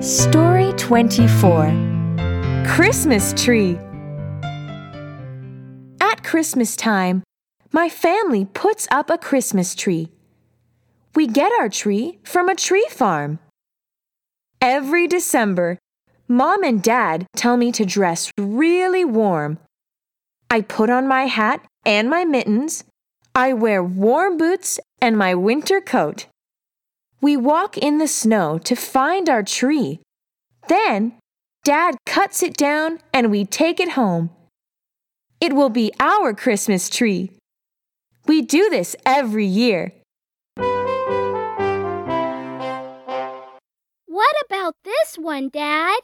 Story 24 Christmas Tree At Christmas time, my family puts up a Christmas tree. We get our tree from a tree farm. Every December, Mom and Dad tell me to dress really warm. I put on my hat and my mittens. I wear warm boots and my winter coat. We walk in the snow to find our tree. Then, Dad cuts it down and we take it home. It will be our Christmas tree. We do this every year. What about this one, Dad?